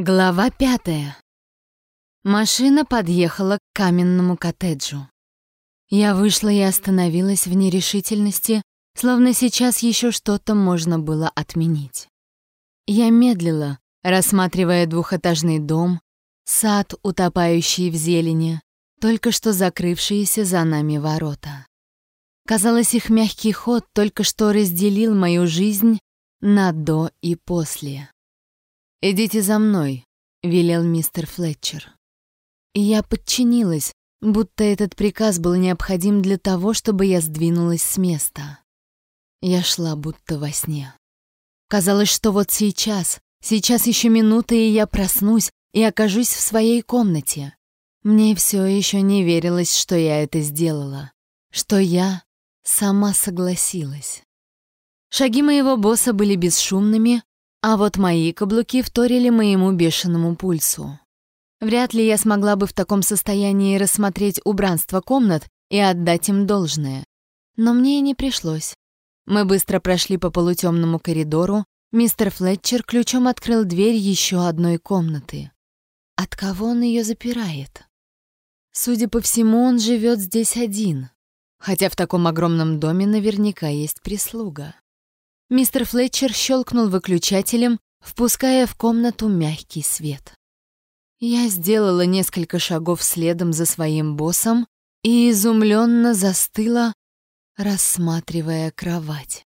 Глава пятая. Машина подъехала к каменному коттеджу. Я вышла и остановилась в нерешительности, словно сейчас еще что-то можно было отменить. Я медлила, рассматривая двухэтажный дом, сад, утопающий в зелени, только что закрывшиеся за нами ворота. Казалось, их мягкий ход только что разделил мою жизнь на «до» и «после». «Идите за мной», — велел мистер Флетчер. Я подчинилась, будто этот приказ был необходим для того, чтобы я сдвинулась с места. Я шла будто во сне. Казалось, что вот сейчас, сейчас еще минута, и я проснусь и окажусь в своей комнате. Мне все еще не верилось, что я это сделала, что я сама согласилась. Шаги моего босса были бесшумными, а вот мои каблуки вторили моему бешеному пульсу. Вряд ли я смогла бы в таком состоянии рассмотреть убранство комнат и отдать им должное. Но мне и не пришлось. Мы быстро прошли по полутемному коридору, мистер Флетчер ключом открыл дверь еще одной комнаты. От кого он ее запирает? Судя по всему, он живет здесь один. Хотя в таком огромном доме наверняка есть прислуга. Мистер Флетчер щелкнул выключателем, впуская в комнату мягкий свет. Я сделала несколько шагов следом за своим боссом и изумленно застыла, рассматривая кровать.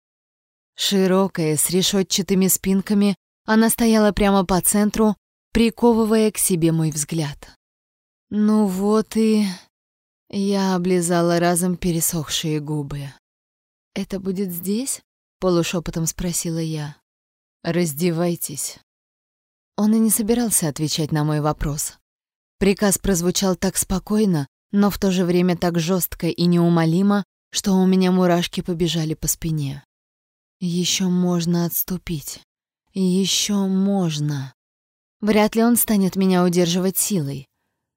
Широкая, с решетчатыми спинками, она стояла прямо по центру, приковывая к себе мой взгляд. Ну вот и... Я облизала разом пересохшие губы. «Это будет здесь?» Полушепотом спросила я. Раздевайтесь. Он и не собирался отвечать на мой вопрос. Приказ прозвучал так спокойно, но в то же время так жестко и неумолимо, что у меня мурашки побежали по спине. Еще можно отступить. Еще можно. Вряд ли он станет меня удерживать силой.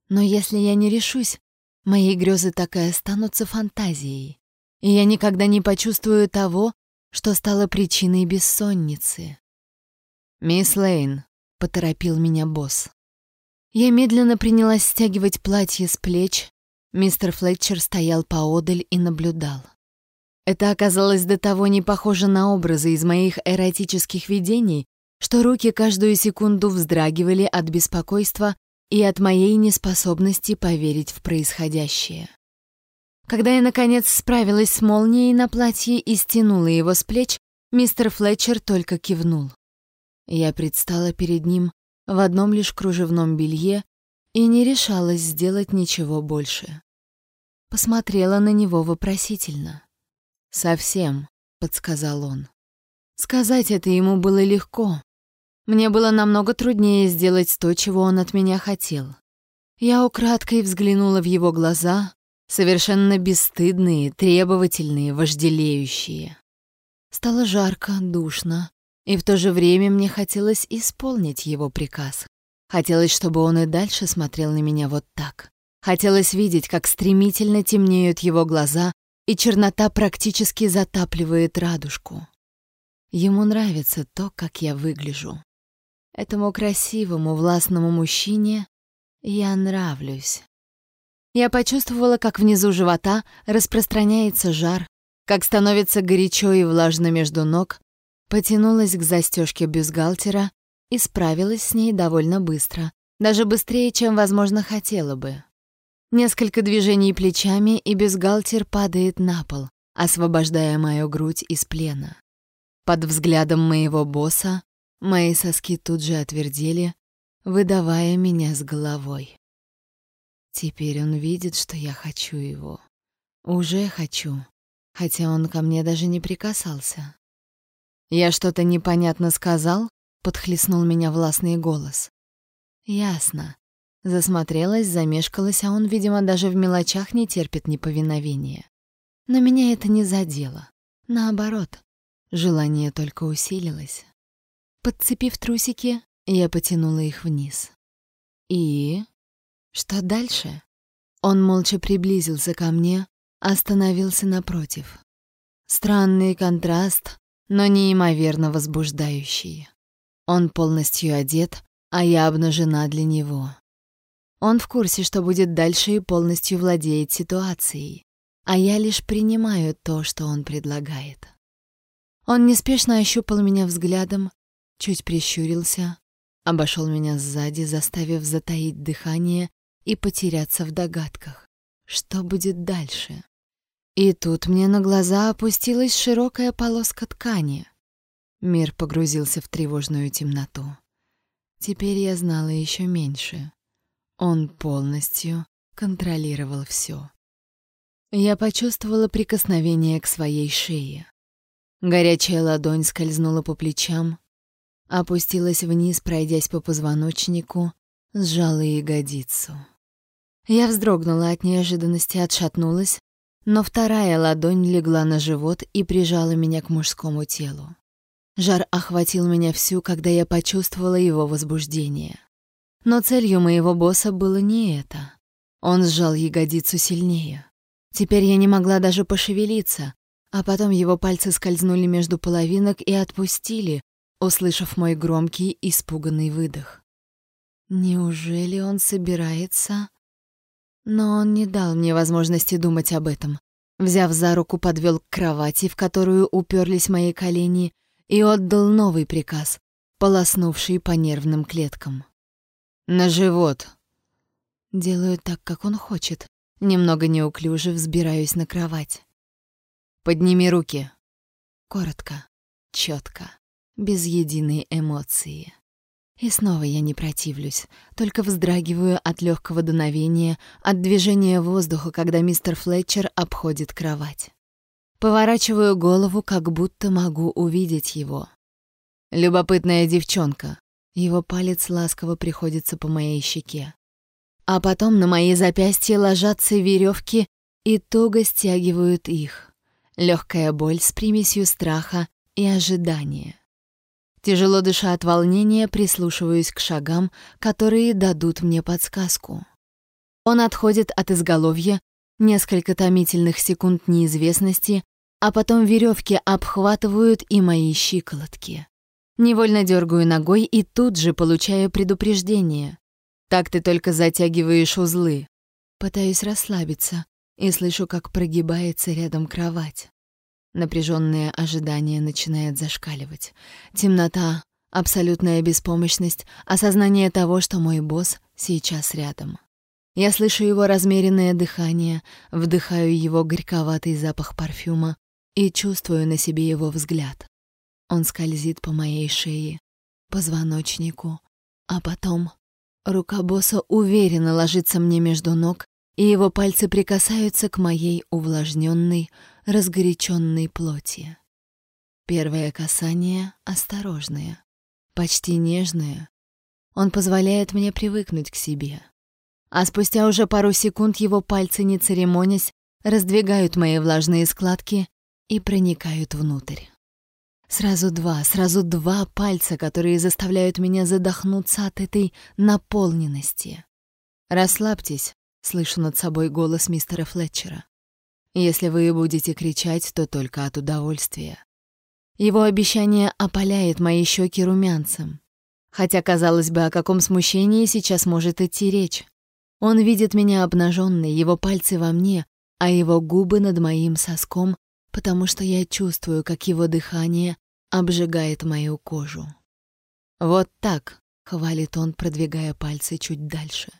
Но если я не решусь, мои грезы так и останутся фантазией. И я никогда не почувствую того, что стало причиной бессонницы. «Мисс Лейн», — поторопил меня босс. Я медленно принялась стягивать платье с плеч. Мистер Флетчер стоял поодаль и наблюдал. Это оказалось до того не похоже на образы из моих эротических видений, что руки каждую секунду вздрагивали от беспокойства и от моей неспособности поверить в происходящее. Когда я, наконец, справилась с молнией на платье и стянула его с плеч, мистер Флетчер только кивнул. Я предстала перед ним в одном лишь кружевном белье и не решалась сделать ничего больше. Посмотрела на него вопросительно. «Совсем», — подсказал он. Сказать это ему было легко. Мне было намного труднее сделать то, чего он от меня хотел. Я украдкой взглянула в его глаза, Совершенно бесстыдные, требовательные, вожделеющие. Стало жарко, душно, и в то же время мне хотелось исполнить его приказ. Хотелось, чтобы он и дальше смотрел на меня вот так. Хотелось видеть, как стремительно темнеют его глаза, и чернота практически затапливает радужку. Ему нравится то, как я выгляжу. Этому красивому, властному мужчине я нравлюсь. Я почувствовала, как внизу живота распространяется жар, как становится горячо и влажно между ног, потянулась к застежке бюстгальтера и справилась с ней довольно быстро, даже быстрее, чем, возможно, хотела бы. Несколько движений плечами, и бюстгальтер падает на пол, освобождая мою грудь из плена. Под взглядом моего босса мои соски тут же отвердели, выдавая меня с головой. Теперь он видит, что я хочу его. Уже хочу, хотя он ко мне даже не прикасался. «Я что-то непонятно сказал?» — подхлестнул меня властный голос. «Ясно». Засмотрелась, замешкалась, а он, видимо, даже в мелочах не терпит неповиновения. Но меня это не задело. Наоборот, желание только усилилось. Подцепив трусики, я потянула их вниз. И что дальше? Он молча приблизился ко мне, остановился напротив. Странный контраст, но неимоверно возбуждающий. Он полностью одет, а я обнажена для него. Он в курсе, что будет дальше и полностью владеет ситуацией, а я лишь принимаю то, что он предлагает. Он неспешно ощупал меня взглядом, чуть прищурился, обошел меня сзади, заставив затаить дыхание и потеряться в догадках. Что будет дальше? И тут мне на глаза опустилась широкая полоска ткани. Мир погрузился в тревожную темноту. Теперь я знала еще меньше. Он полностью контролировал все. Я почувствовала прикосновение к своей шее. Горячая ладонь скользнула по плечам, опустилась вниз, пройдясь по позвоночнику, сжала ягодицу. Я вздрогнула от неожиданности, отшатнулась, но вторая ладонь легла на живот и прижала меня к мужскому телу. Жар охватил меня всю, когда я почувствовала его возбуждение. Но целью моего босса было не это. Он сжал ягодицу сильнее. Теперь я не могла даже пошевелиться, а потом его пальцы скользнули между половинок и отпустили, услышав мой громкий, испуганный выдох. Неужели он собирается... Но он не дал мне возможности думать об этом. Взяв за руку, подвел к кровати, в которую уперлись мои колени, и отдал новый приказ, полоснувший по нервным клеткам. «На живот!» Делаю так, как он хочет. Немного неуклюже взбираюсь на кровать. «Подними руки!» Коротко, четко, без единой эмоции. И снова я не противлюсь, только вздрагиваю от легкого дуновения, от движения воздуха, когда мистер Флетчер обходит кровать. Поворачиваю голову, как будто могу увидеть его. Любопытная девчонка. Его палец ласково приходится по моей щеке. А потом на мои запястья ложатся веревки и туго стягивают их. Легкая боль с примесью страха и ожидания. Тяжело дыша от волнения, прислушиваюсь к шагам, которые дадут мне подсказку. Он отходит от изголовья, несколько томительных секунд неизвестности, а потом веревки обхватывают и мои щиколотки. Невольно дергаю ногой и тут же получаю предупреждение. Так ты только затягиваешь узлы. Пытаюсь расслабиться и слышу, как прогибается рядом кровать. Напряженное ожидание начинает зашкаливать. Темнота, абсолютная беспомощность, осознание того, что мой босс сейчас рядом. Я слышу его размеренное дыхание, вдыхаю его горьковатый запах парфюма и чувствую на себе его взгляд. Он скользит по моей шее, позвоночнику, а потом рука босса уверенно ложится мне между ног, и его пальцы прикасаются к моей увлажненной, разгоряченной плоти. Первое касание осторожное, почти нежное. Он позволяет мне привыкнуть к себе. А спустя уже пару секунд его пальцы, не церемонясь, раздвигают мои влажные складки и проникают внутрь. Сразу два, сразу два пальца, которые заставляют меня задохнуться от этой наполненности. «Расслабьтесь», — слышу над собой голос мистера Флетчера. Если вы будете кричать, то только от удовольствия. Его обещание опаляет мои щеки румянцем. Хотя, казалось бы, о каком смущении сейчас может идти речь. Он видит меня обнаженной, его пальцы во мне, а его губы над моим соском, потому что я чувствую, как его дыхание обжигает мою кожу. «Вот так», — хвалит он, продвигая пальцы чуть дальше.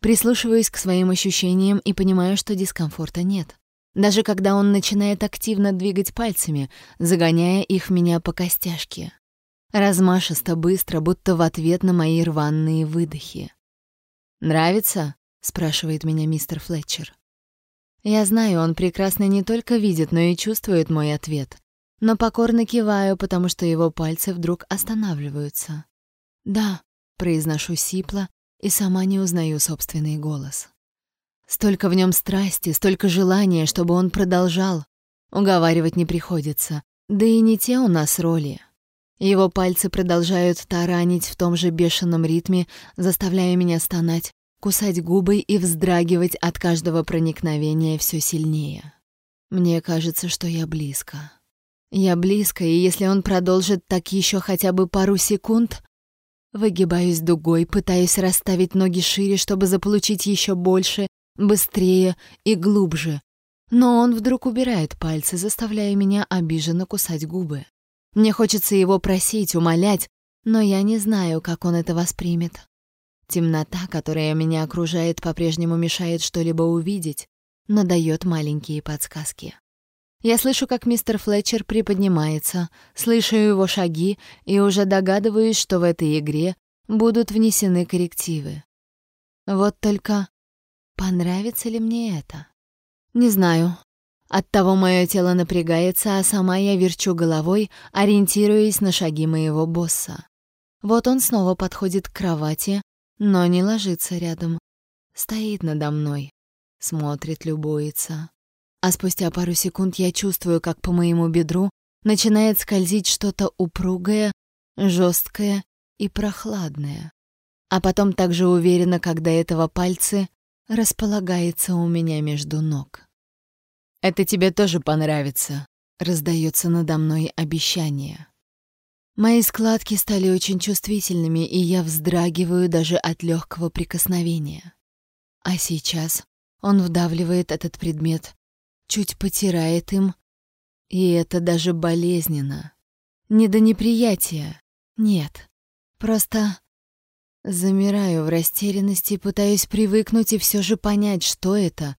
Прислушиваюсь к своим ощущениям и понимаю, что дискомфорта нет даже когда он начинает активно двигать пальцами, загоняя их меня по костяшке. Размашисто, быстро, будто в ответ на мои рваные выдохи. «Нравится?» — спрашивает меня мистер Флетчер. Я знаю, он прекрасно не только видит, но и чувствует мой ответ. Но покорно киваю, потому что его пальцы вдруг останавливаются. «Да», — произношу сипло и сама не узнаю собственный голос. Столько в нем страсти, столько желания, чтобы он продолжал. Уговаривать не приходится. Да и не те у нас роли. Его пальцы продолжают таранить в том же бешеном ритме, заставляя меня стонать, кусать губы и вздрагивать от каждого проникновения все сильнее. Мне кажется, что я близко. Я близко, и если он продолжит так еще хотя бы пару секунд... Выгибаюсь дугой, пытаюсь расставить ноги шире, чтобы заполучить еще больше, быстрее и глубже. Но он вдруг убирает пальцы, заставляя меня обиженно кусать губы. Мне хочется его просить, умолять, но я не знаю, как он это воспримет. Темнота, которая меня окружает, по-прежнему мешает что-либо увидеть, но дает маленькие подсказки. Я слышу, как мистер Флетчер приподнимается, слышу его шаги и уже догадываюсь, что в этой игре будут внесены коррективы. Вот только понравится ли мне это? Не знаю. Оттого мое тело напрягается, а сама я верчу головой, ориентируясь на шаги моего босса. Вот он снова подходит к кровати, но не ложится рядом. Стоит надо мной, смотрит, любуется. А спустя пару секунд я чувствую, как по моему бедру начинает скользить что-то упругое, жесткое и прохладное. А потом также уверенно, до этого пальцы, располагается у меня между ног. «Это тебе тоже понравится», — раздается надо мной обещание. Мои складки стали очень чувствительными, и я вздрагиваю даже от легкого прикосновения. А сейчас он вдавливает этот предмет, чуть потирает им, и это даже болезненно. Не до неприятия, нет, просто замираю в растерянности, пытаюсь привыкнуть и все же понять, что это,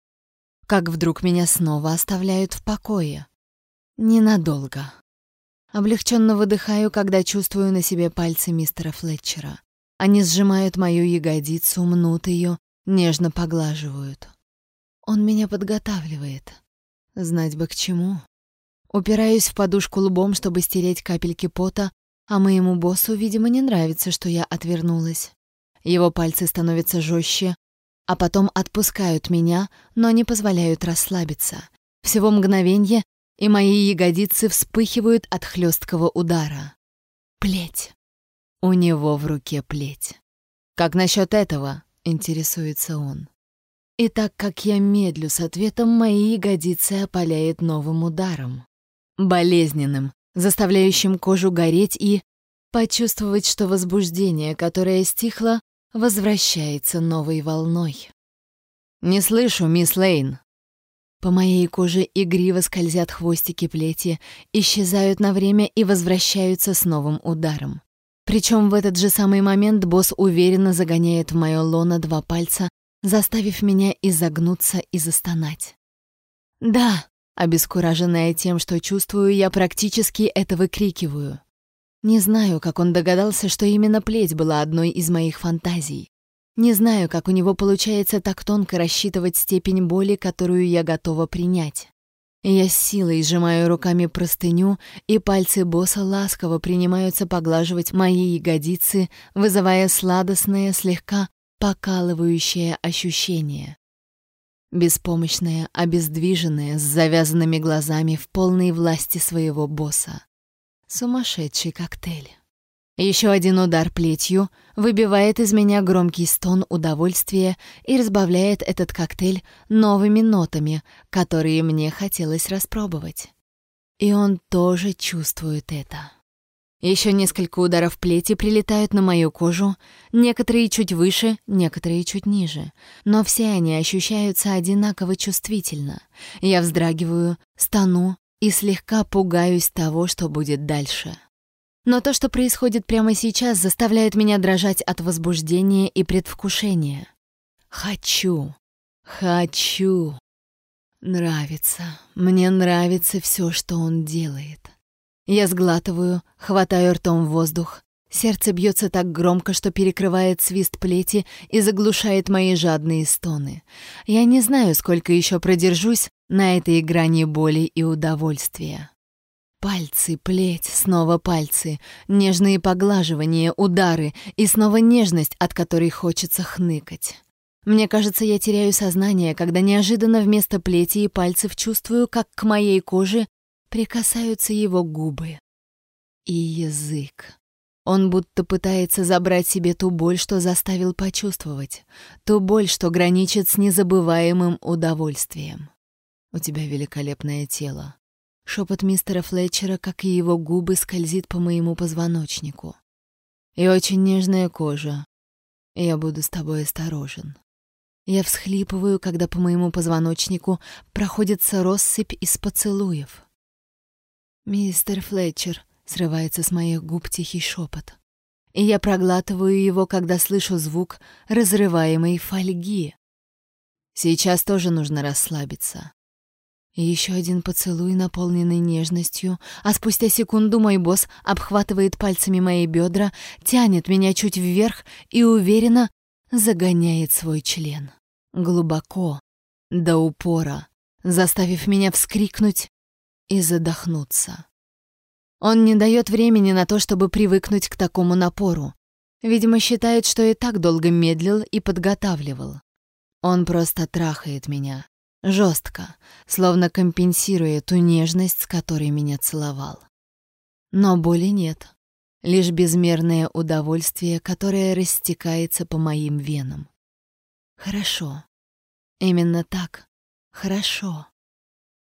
как вдруг меня снова оставляют в покое. Ненадолго. Облегченно выдыхаю, когда чувствую на себе пальцы мистера Флетчера. Они сжимают мою ягодицу, мнут ее, нежно поглаживают. Он меня подготавливает. Знать бы к чему. Упираюсь в подушку лбом, чтобы стереть капельки пота, а моему боссу, видимо, не нравится, что я отвернулась. Его пальцы становятся жестче, а потом отпускают меня, но не позволяют расслабиться. Всего мгновенье, и мои ягодицы вспыхивают от хлесткого удара. Плеть. У него в руке плеть. «Как насчет этого?» — интересуется он. И так как я медлю с ответом, мои ягодицы опаляет новым ударом. Болезненным, заставляющим кожу гореть и почувствовать, что возбуждение, которое стихло, возвращается новой волной. «Не слышу, мисс Лейн», по моей коже игриво скользят хвостики плети, исчезают на время и возвращаются с новым ударом. Причем в этот же самый момент босс уверенно загоняет в моё лоно два пальца, заставив меня изогнуться и застонать. «Да!» — обескураженная тем, что чувствую, я практически это выкрикиваю. Не знаю, как он догадался, что именно плеть была одной из моих фантазий. Не знаю, как у него получается так тонко рассчитывать степень боли, которую я готова принять. Я с силой сжимаю руками простыню, и пальцы босса ласково принимаются поглаживать мои ягодицы, вызывая сладостное, слегка покалывающее ощущение. Беспомощная, обездвиженная, с завязанными глазами в полной власти своего босса. Сумасшедший коктейль. Еще один удар плетью выбивает из меня громкий стон удовольствия и разбавляет этот коктейль новыми нотами, которые мне хотелось распробовать. И он тоже чувствует это. Еще несколько ударов плети прилетают на мою кожу, некоторые чуть выше, некоторые чуть ниже, но все они ощущаются одинаково чувствительно. Я вздрагиваю, стану и слегка пугаюсь того, что будет дальше. Но то, что происходит прямо сейчас, заставляет меня дрожать от возбуждения и предвкушения. Хочу, хочу. Нравится, мне нравится все, что он делает. Я сглатываю, хватаю ртом воздух. Сердце бьется так громко, что перекрывает свист плети и заглушает мои жадные стоны. Я не знаю, сколько еще продержусь на этой грани боли и удовольствия. Пальцы, плеть, снова пальцы, нежные поглаживания, удары и снова нежность, от которой хочется хныкать. Мне кажется, я теряю сознание, когда неожиданно вместо плети и пальцев чувствую, как к моей коже прикасаются его губы. И язык. Он будто пытается забрать себе ту боль, что заставил почувствовать, ту боль, что граничит с незабываемым удовольствием. У тебя великолепное тело, Шепот мистера Флетчера, как и его губы, скользит по моему позвоночнику. И очень нежная кожа. Я буду с тобой осторожен. Я всхлипываю, когда по моему позвоночнику проходится россыпь из поцелуев. «Мистер Флетчер», — срывается с моих губ тихий шепот. И я проглатываю его, когда слышу звук разрываемой фольги. Сейчас тоже нужно расслабиться. Еще один поцелуй, наполненный нежностью, а спустя секунду мой босс обхватывает пальцами мои бедра, тянет меня чуть вверх и уверенно загоняет свой член. Глубоко, до упора, заставив меня вскрикнуть и задохнуться. Он не дает времени на то, чтобы привыкнуть к такому напору. Видимо, считает, что и так долго медлил и подготавливал. Он просто трахает меня. Жестко, словно компенсируя ту нежность, с которой меня целовал. Но боли нет. Лишь безмерное удовольствие, которое растекается по моим венам. Хорошо. Именно так. Хорошо.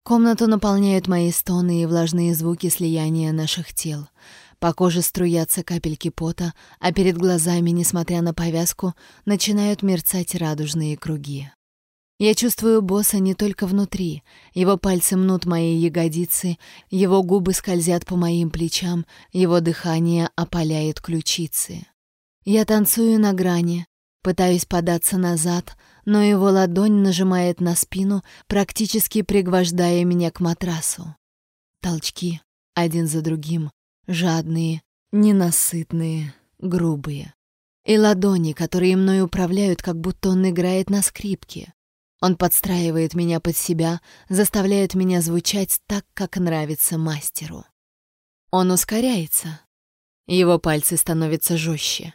Комнату наполняют мои стоны и влажные звуки слияния наших тел. По коже струятся капельки пота, а перед глазами, несмотря на повязку, начинают мерцать радужные круги. Я чувствую босса не только внутри. Его пальцы мнут мои ягодицы, его губы скользят по моим плечам, его дыхание опаляет ключицы. Я танцую на грани, пытаюсь податься назад, но его ладонь нажимает на спину, практически пригвождая меня к матрасу. Толчки, один за другим, жадные, ненасытные, грубые. И ладони, которые мной управляют, как будто он играет на скрипке. Он подстраивает меня под себя, заставляет меня звучать так, как нравится мастеру. Он ускоряется. Его пальцы становятся жестче.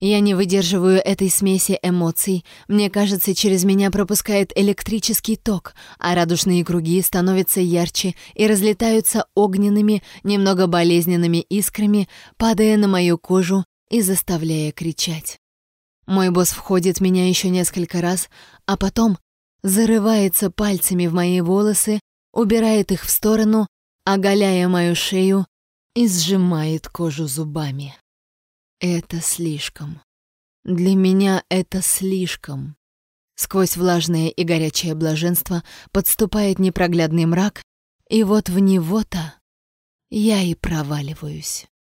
Я не выдерживаю этой смеси эмоций. Мне кажется, через меня пропускает электрический ток, а радужные круги становятся ярче и разлетаются огненными, немного болезненными искрами, падая на мою кожу и заставляя кричать. Мой босс входит меня еще несколько раз, а потом зарывается пальцами в мои волосы, убирает их в сторону, оголяя мою шею и сжимает кожу зубами. Это слишком. Для меня это слишком. Сквозь влажное и горячее блаженство подступает непроглядный мрак, и вот в него-то я и проваливаюсь.